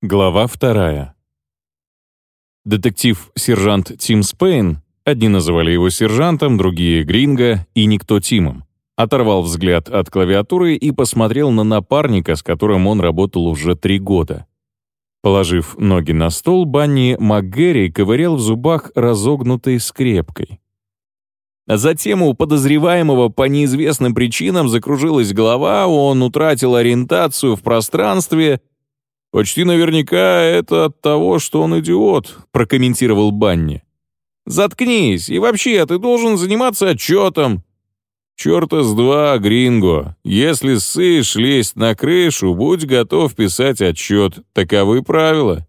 Глава вторая. Детектив-сержант Тим Спейн, одни называли его сержантом, другие — Гринго и никто Тимом, оторвал взгляд от клавиатуры и посмотрел на напарника, с которым он работал уже три года. Положив ноги на стол, Банни МакГерри ковырял в зубах разогнутой скрепкой. Затем у подозреваемого по неизвестным причинам закружилась голова, он утратил ориентацию в пространстве — «Почти наверняка это от того, что он идиот», — прокомментировал Банни. «Заткнись, и вообще, ты должен заниматься отчетом». «Черта с два, Гринго. Если ссышь лезть на крышу, будь готов писать отчет. Таковы правила».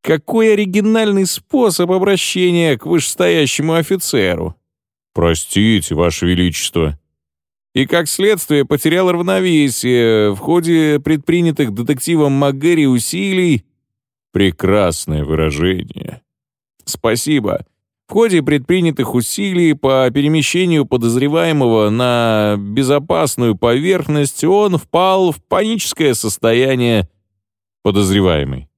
«Какой оригинальный способ обращения к вышестоящему офицеру!» «Простите, Ваше Величество», и, как следствие, потерял равновесие в ходе предпринятых детективом МакГерри усилий. Прекрасное выражение. Спасибо. В ходе предпринятых усилий по перемещению подозреваемого на безопасную поверхность он впал в паническое состояние подозреваемый.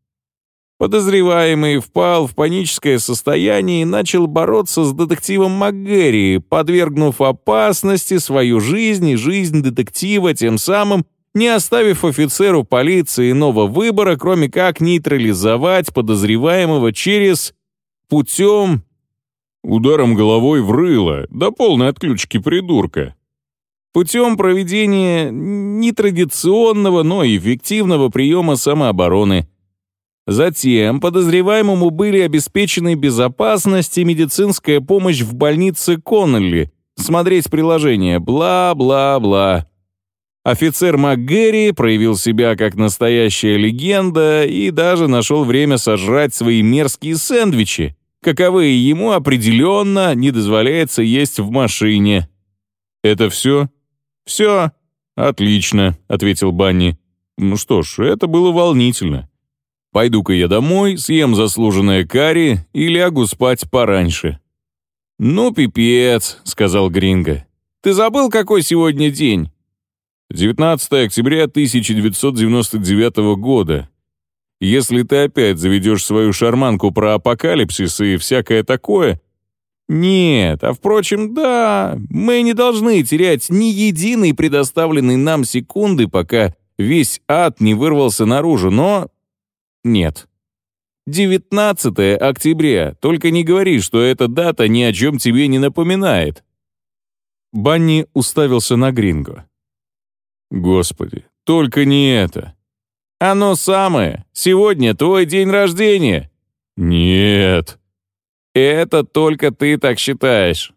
Подозреваемый впал в паническое состояние и начал бороться с детективом МакГерри, подвергнув опасности свою жизнь и жизнь детектива, тем самым не оставив офицеру полиции иного выбора, кроме как нейтрализовать подозреваемого через путем ударом головой в рыло до полной отключки придурка. Путем проведения нетрадиционного, но эффективного приема самообороны – Затем подозреваемому были обеспечены безопасность и медицинская помощь в больнице Коннелли. Смотреть приложение бла-бла-бла. Офицер МакГерри проявил себя как настоящая легенда и даже нашел время сожрать свои мерзкие сэндвичи, каковые ему определенно не дозволяется есть в машине. «Это все?» «Все. Отлично», — ответил Банни. «Ну что ж, это было волнительно. Пойду-ка я домой, съем заслуженное карри и лягу спать пораньше». «Ну, пипец», — сказал Гринго. «Ты забыл, какой сегодня день?» 19 октября 1999 года. Если ты опять заведешь свою шарманку про апокалипсис и всякое такое... Нет, а впрочем, да, мы не должны терять ни единой предоставленной нам секунды, пока весь ад не вырвался наружу, но нет. 19 октября. Только не говори, что эта дата ни о чем тебе не напоминает. Банни уставился на Гринго. Господи, только не это. Оно самое. Сегодня твой день рождения. Нет. Это только ты так считаешь.